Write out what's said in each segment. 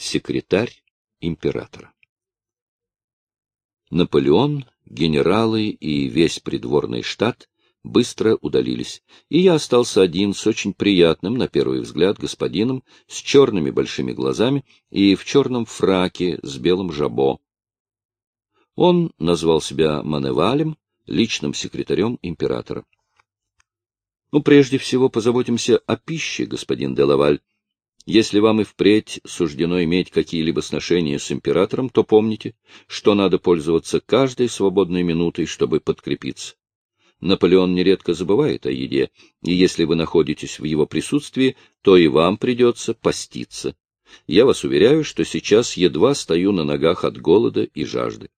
Секретарь императора. Наполеон, генералы и весь придворный штат быстро удалились, и я остался один с очень приятным, на первый взгляд, господином, с черными большими глазами и в черном фраке с белым жабо. Он назвал себя Маневалем, личным секретарем императора. Ну, прежде всего, позаботимся о пище, господин Делаваль. Если вам и впредь суждено иметь какие-либо сношения с императором, то помните, что надо пользоваться каждой свободной минутой, чтобы подкрепиться. Наполеон нередко забывает о еде, и если вы находитесь в его присутствии, то и вам придется поститься. Я вас уверяю, что сейчас едва стою на ногах от голода и жажды.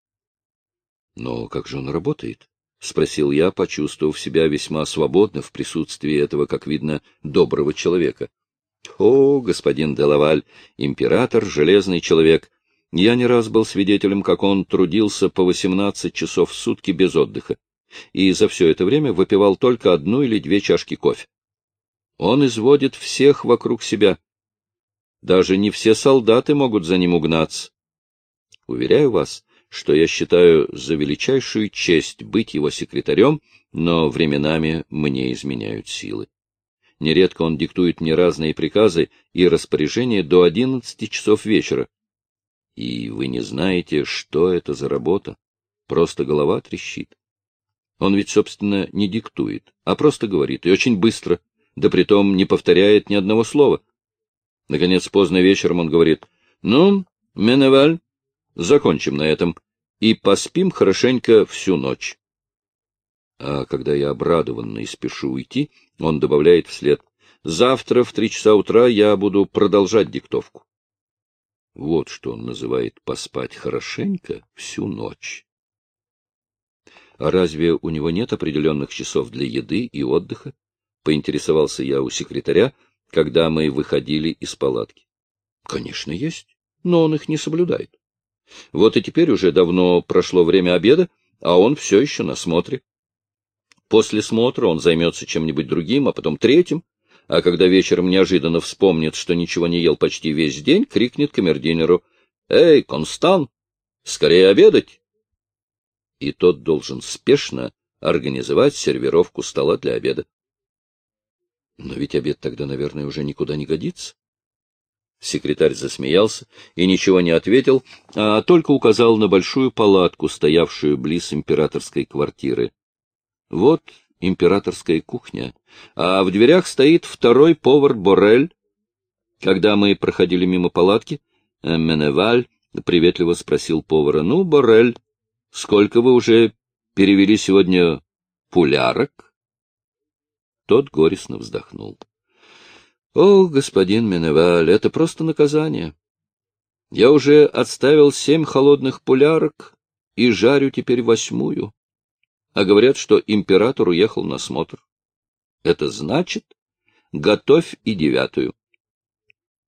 Но как же он работает? — спросил я, почувствовав себя весьма свободно в присутствии этого, как видно, доброго человека. — О, господин Делаваль, император — железный человек. Я не раз был свидетелем, как он трудился по восемнадцать часов в сутки без отдыха, и за все это время выпивал только одну или две чашки кофе. Он изводит всех вокруг себя. Даже не все солдаты могут за ним угнаться. Уверяю вас, что я считаю за величайшую честь быть его секретарем, но временами мне изменяют силы. Нередко он диктует мне разные приказы и распоряжения до одиннадцати часов вечера. И вы не знаете, что это за работа. Просто голова трещит. Он ведь, собственно, не диктует, а просто говорит, и очень быстро, да притом не повторяет ни одного слова. Наконец, поздно вечером он говорит, «Ну, Меневаль, Закончим на этом и поспим хорошенько всю ночь. А когда я обрадованно и спешу уйти, он добавляет вслед. Завтра в три часа утра я буду продолжать диктовку. Вот что он называет поспать хорошенько всю ночь. А разве у него нет определенных часов для еды и отдыха? Поинтересовался я у секретаря, когда мы выходили из палатки. Конечно, есть, но он их не соблюдает. Вот и теперь уже давно прошло время обеда, а он все еще на смотре. После смотра он займется чем-нибудь другим, а потом третьим, а когда вечером неожиданно вспомнит, что ничего не ел почти весь день, крикнет камердинеру «Эй, Констан, скорее обедать!» И тот должен спешно организовать сервировку стола для обеда. Но ведь обед тогда, наверное, уже никуда не годится. Секретарь засмеялся и ничего не ответил, а только указал на большую палатку, стоявшую близ императорской квартиры. Вот императорская кухня, а в дверях стоит второй повар Борель. Когда мы проходили мимо палатки, Меневаль приветливо спросил повара, «Ну, Борель, сколько вы уже перевели сегодня пулярок?» Тот горестно вздохнул. О, господин Меневаль, это просто наказание. Я уже отставил семь холодных пулярок и жарю теперь восьмую. А говорят, что император уехал на смотр. Это значит, готовь и девятую.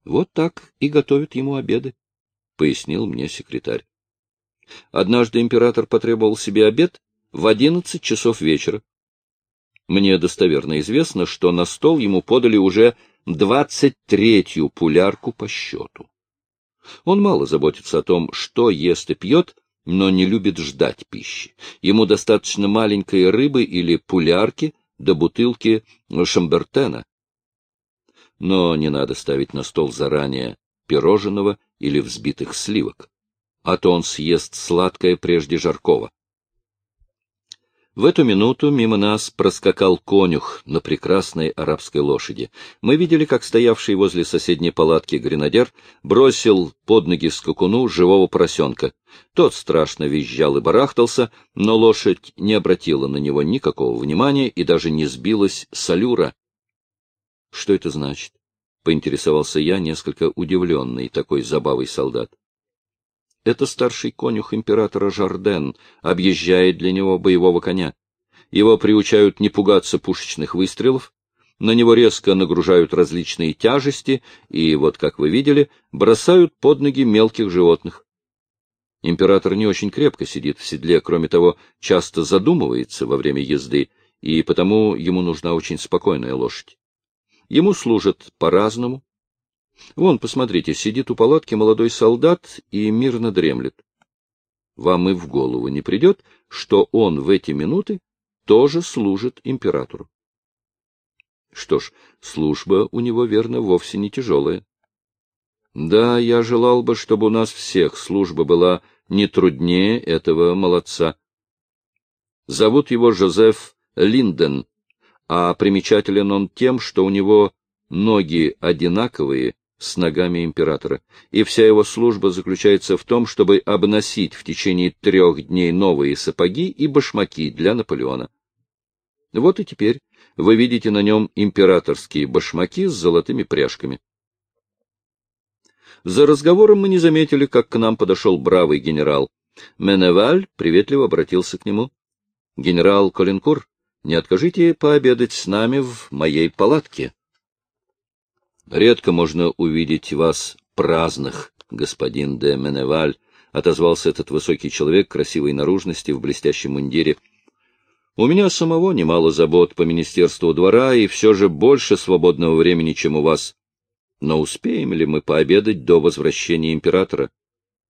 Вот так и готовят ему обеды, — пояснил мне секретарь. Однажды император потребовал себе обед в одиннадцать часов вечера. Мне достоверно известно, что на стол ему подали уже двадцать третью пулярку по счету. Он мало заботится о том, что ест и пьет, но не любит ждать пищи. Ему достаточно маленькой рыбы или пулярки до бутылки шамбертена. Но не надо ставить на стол заранее пирожного или взбитых сливок, а то он съест сладкое прежде жаркого. В эту минуту мимо нас проскакал конюх на прекрасной арабской лошади. Мы видели, как стоявший возле соседней палатки гренадер бросил под ноги скакуну живого поросенка. Тот страшно визжал и барахтался, но лошадь не обратила на него никакого внимания и даже не сбилась с алюра. — Что это значит? — поинтересовался я, несколько удивленный такой забавой солдат. Это старший конюх императора Жарден объезжает для него боевого коня. Его приучают не пугаться пушечных выстрелов, на него резко нагружают различные тяжести и, вот как вы видели, бросают под ноги мелких животных. Император не очень крепко сидит в седле, кроме того, часто задумывается во время езды, и потому ему нужна очень спокойная лошадь. Ему служат по-разному, Вон, посмотрите, сидит у палатки молодой солдат и мирно дремлет. Вам и в голову не придет, что он в эти минуты тоже служит императору. Что ж, служба у него, верно, вовсе не тяжелая. Да, я желал бы, чтобы у нас всех служба была не труднее этого молодца. Зовут его Жозеф Линден, а примечателен он тем, что у него ноги одинаковые с ногами императора, и вся его служба заключается в том, чтобы обносить в течение трех дней новые сапоги и башмаки для Наполеона. Вот и теперь вы видите на нем императорские башмаки с золотыми пряжками. За разговором мы не заметили, как к нам подошел бравый генерал. Меневаль приветливо обратился к нему. — Генерал Коленкур, не откажите пообедать с нами в моей палатке. — Редко можно увидеть вас праздных, господин де Меневаль, — отозвался этот высокий человек красивой наружности в блестящем мундире. — У меня самого немало забот по Министерству двора, и все же больше свободного времени, чем у вас. Но успеем ли мы пообедать до возвращения императора?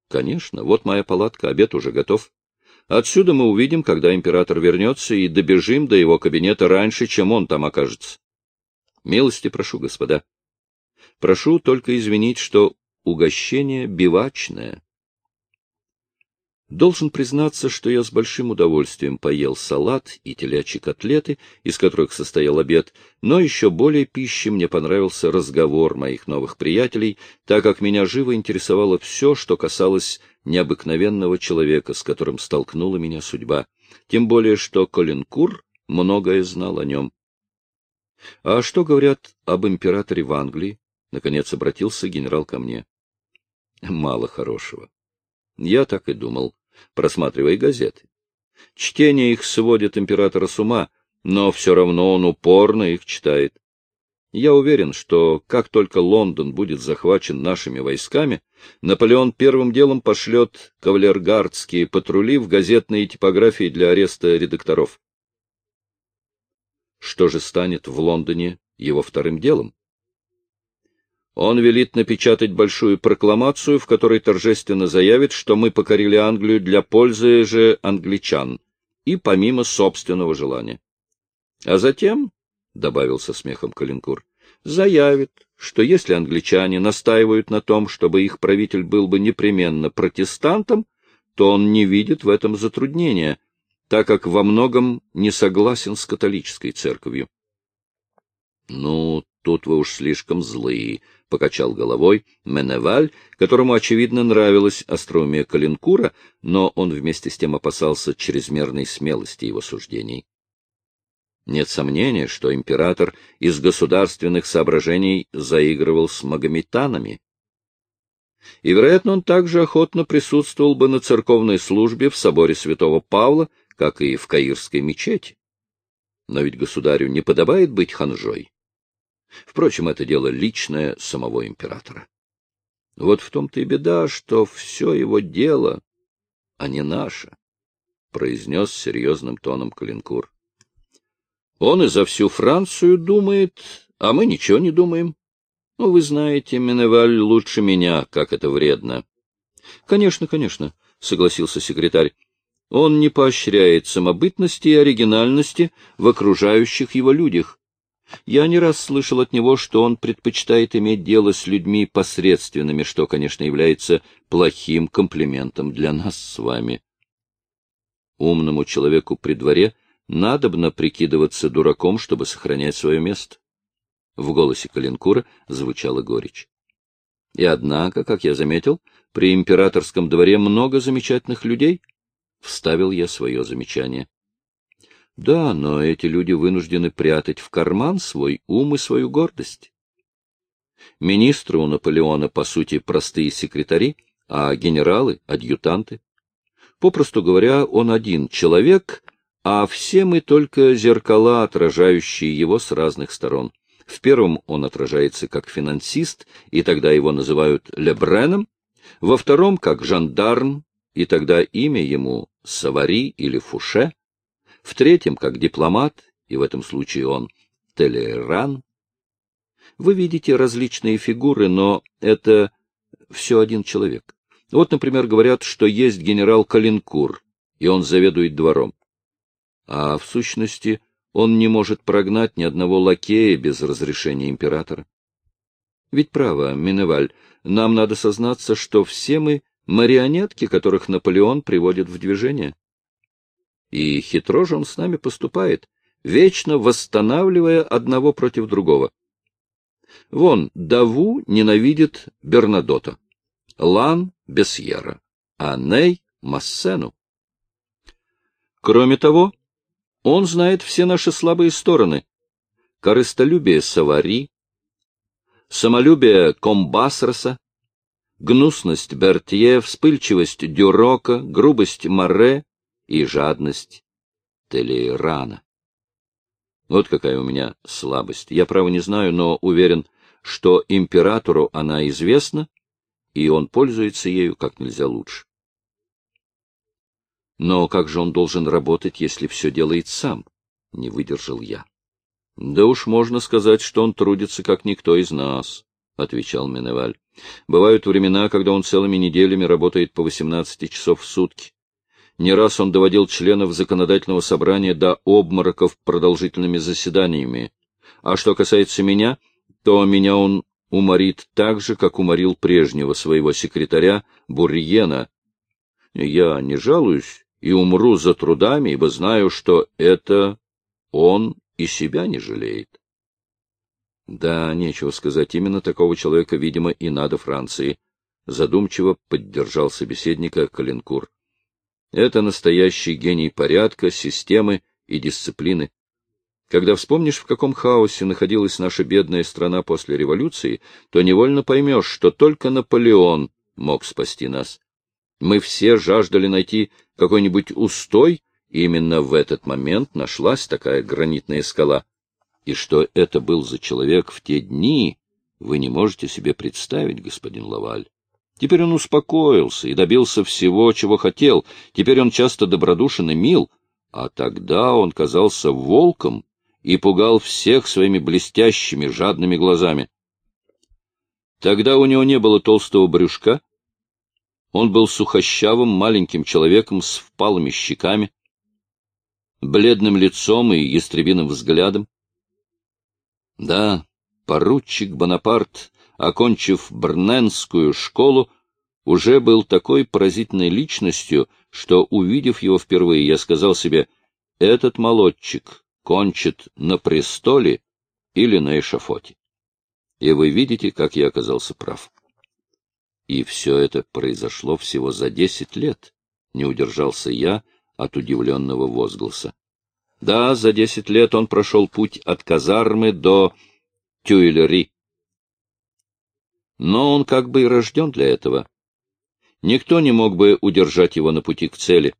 Конечно, вот моя палатка, обед уже готов. Отсюда мы увидим, когда император вернется, и добежим до его кабинета раньше, чем он там окажется. Милости прошу, господа. Прошу только извинить, что угощение бивачное. Должен признаться, что я с большим удовольствием поел салат и телячьи котлеты, из которых состоял обед, но еще более пищи мне понравился разговор моих новых приятелей, так как меня живо интересовало все, что касалось необыкновенного человека, с которым столкнула меня судьба, тем более что Коленкур многое знал о нем. — А что говорят об императоре в Англии? — наконец обратился генерал ко мне. — Мало хорошего. Я так и думал просматривая газеты. Чтение их сводит императора с ума, но все равно он упорно их читает. Я уверен, что как только Лондон будет захвачен нашими войсками, Наполеон первым делом пошлет кавалергардские патрули в газетные типографии для ареста редакторов. Что же станет в Лондоне его вторым делом? Он велит напечатать большую прокламацию, в которой торжественно заявит, что мы покорили Англию для пользы же англичан и помимо собственного желания. А затем, — добавил со смехом Калинкур, — заявит, что если англичане настаивают на том, чтобы их правитель был бы непременно протестантом, то он не видит в этом затруднения, так как во многом не согласен с католической церковью. — Ну, тут вы уж слишком злые, покачал головой Меневаль, которому, очевидно, нравилась остроумие Калинкура, но он вместе с тем опасался чрезмерной смелости его суждений. Нет сомнения, что император из государственных соображений заигрывал с магометанами. И, вероятно, он также охотно присутствовал бы на церковной службе в соборе святого Павла, как и в Каирской мечети. Но ведь государю не подобает быть ханжой. Впрочем, это дело личное самого императора. Вот в том-то и беда, что все его дело, а не наше, — произнес серьезным тоном Калинкур. Он и за всю Францию думает, а мы ничего не думаем. Ну, вы знаете, Меневаль лучше меня, как это вредно. — Конечно, конечно, — согласился секретарь. Он не поощряет самобытности и оригинальности в окружающих его людях, я не раз слышал от него, что он предпочитает иметь дело с людьми посредственными, что, конечно, является плохим комплиментом для нас с вами. Умному человеку при дворе надобно прикидываться дураком, чтобы сохранять свое место. В голосе Калинкура звучала горечь. И однако, как я заметил, при императорском дворе много замечательных людей. Вставил я свое замечание. Да, но эти люди вынуждены прятать в карман свой ум и свою гордость. Министры у Наполеона, по сути, простые секретари, а генералы — адъютанты. Попросту говоря, он один человек, а все мы только зеркала, отражающие его с разных сторон. В первом он отражается как финансист, и тогда его называют Лебреном, во втором — как жандарм, и тогда имя ему Савари или Фуше, в третьем, как дипломат, и в этом случае он Телеран. Вы видите различные фигуры, но это все один человек. Вот, например, говорят, что есть генерал Калинкур, и он заведует двором. А в сущности он не может прогнать ни одного лакея без разрешения императора. Ведь право, Миневаль, нам надо сознаться, что все мы марионетки, которых Наполеон приводит в движение. И хитро же он с нами поступает, вечно восстанавливая одного против другого. Вон, Даву ненавидит Бернадота, Лан — Бесьера, а Ней — Массену. Кроме того, он знает все наши слабые стороны. Корыстолюбие Савари, самолюбие Комбасроса, гнусность Бертье, вспыльчивость Дюрока, грубость Море и жадность Телейрана. Вот какая у меня слабость. Я, право, не знаю, но уверен, что императору она известна, и он пользуется ею как нельзя лучше. Но как же он должен работать, если все делает сам? Не выдержал я. — Да уж можно сказать, что он трудится, как никто из нас, — отвечал Меневаль. — Бывают времена, когда он целыми неделями работает по 18 часов в сутки. Не раз он доводил членов законодательного собрания до обмороков продолжительными заседаниями. А что касается меня, то меня он уморит так же, как уморил прежнего своего секретаря Бурьена. Я не жалуюсь и умру за трудами, ибо знаю, что это он и себя не жалеет. Да, нечего сказать, именно такого человека, видимо, и надо Франции. Задумчиво поддержал собеседника Калинкур. Это настоящий гений порядка, системы и дисциплины. Когда вспомнишь, в каком хаосе находилась наша бедная страна после революции, то невольно поймешь, что только Наполеон мог спасти нас. Мы все жаждали найти какой-нибудь устой, и именно в этот момент нашлась такая гранитная скала. И что это был за человек в те дни, вы не можете себе представить, господин Лаваль. Теперь он успокоился и добился всего, чего хотел. Теперь он часто добродушен и мил, а тогда он казался волком, и пугал всех своими блестящими, жадными глазами. Тогда у него не было толстого брюшка, он был сухощавым маленьким человеком с впалыми щеками, бледным лицом и ястребиным взглядом. Да, поручик Бонапарт, окончив Брненскую школу, уже был такой поразительной личностью, что, увидев его впервые, я сказал себе, этот молодчик кончит на престоле или на эшафоте. И вы видите, как я оказался прав. И все это произошло всего за десять лет, не удержался я от удивленного возгласа. Да, за десять лет он прошел путь от казармы до Тюильри. Но он как бы и рожден для этого. Никто не мог бы удержать его на пути к цели.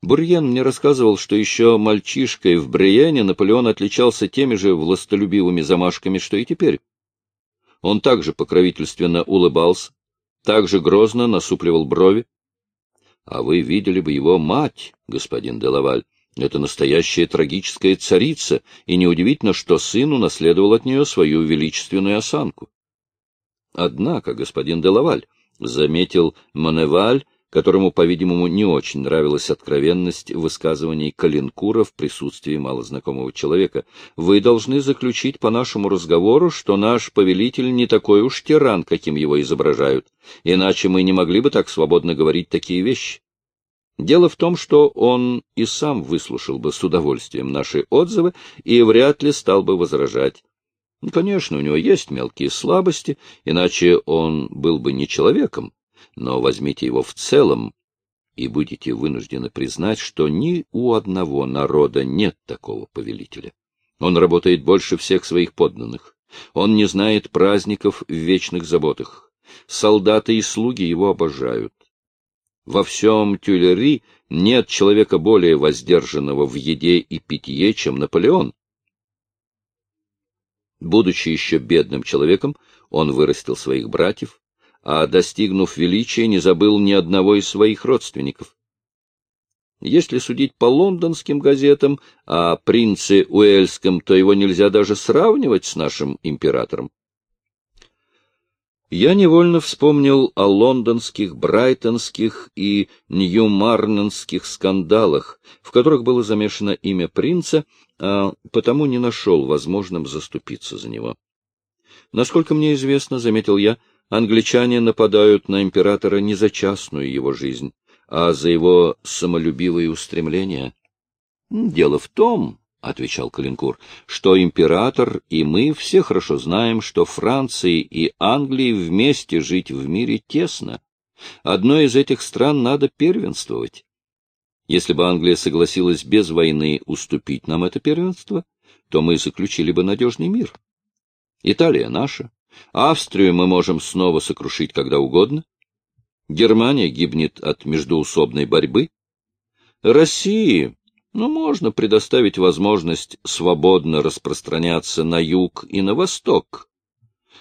Бурьен мне рассказывал, что еще мальчишкой в Бриене Наполеон отличался теми же властолюбивыми замашками, что и теперь. Он также покровительственно улыбался, также грозно насупливал брови. А вы видели бы его мать, господин Делаваль. Это настоящая трагическая царица, и неудивительно, что сын унаследовал от нее свою величественную осанку. Однако, господин Делаваль, — заметил Моневаль, которому, по-видимому, не очень нравилась откровенность высказываний Калинкура в присутствии малознакомого человека. Вы должны заключить по нашему разговору, что наш повелитель не такой уж тиран, каким его изображают, иначе мы не могли бы так свободно говорить такие вещи. Дело в том, что он и сам выслушал бы с удовольствием наши отзывы и вряд ли стал бы возражать. Конечно, у него есть мелкие слабости, иначе он был бы не человеком, но возьмите его в целом, и будете вынуждены признать, что ни у одного народа нет такого повелителя. Он работает больше всех своих подданных. Он не знает праздников в вечных заботах. Солдаты и слуги его обожают. Во всем Тюлери нет человека более воздержанного в еде и питье, чем Наполеон. Будучи еще бедным человеком, он вырастил своих братьев, а, достигнув величия, не забыл ни одного из своих родственников. Если судить по лондонским газетам о принце Уэльском, то его нельзя даже сравнивать с нашим императором. Я невольно вспомнил о лондонских, брайтонских и ньюмарненских скандалах, в которых было замешано имя принца, а потому не нашел возможным заступиться за него. Насколько мне известно, — заметил я, — англичане нападают на императора не за частную его жизнь, а за его самолюбивые устремления. Дело в том, — отвечал Калинкур, — что император и мы все хорошо знаем, что Франции и Англии вместе жить в мире тесно. Одной из этих стран надо первенствовать. Если бы Англия согласилась без войны уступить нам это первенство, то мы заключили бы надежный мир. Италия наша. Австрию мы можем снова сокрушить когда угодно. Германия гибнет от междуусобной борьбы. России но можно предоставить возможность свободно распространяться на юг и на восток.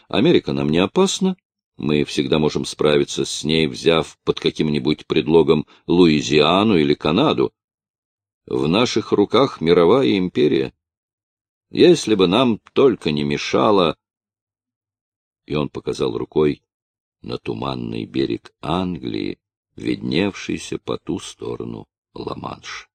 Америка нам не опасна, мы всегда можем справиться с ней, взяв под каким-нибудь предлогом Луизиану или Канаду. В наших руках мировая империя. Если бы нам только не мешало... И он показал рукой на туманный берег Англии, видневшийся по ту сторону Ла-Манш.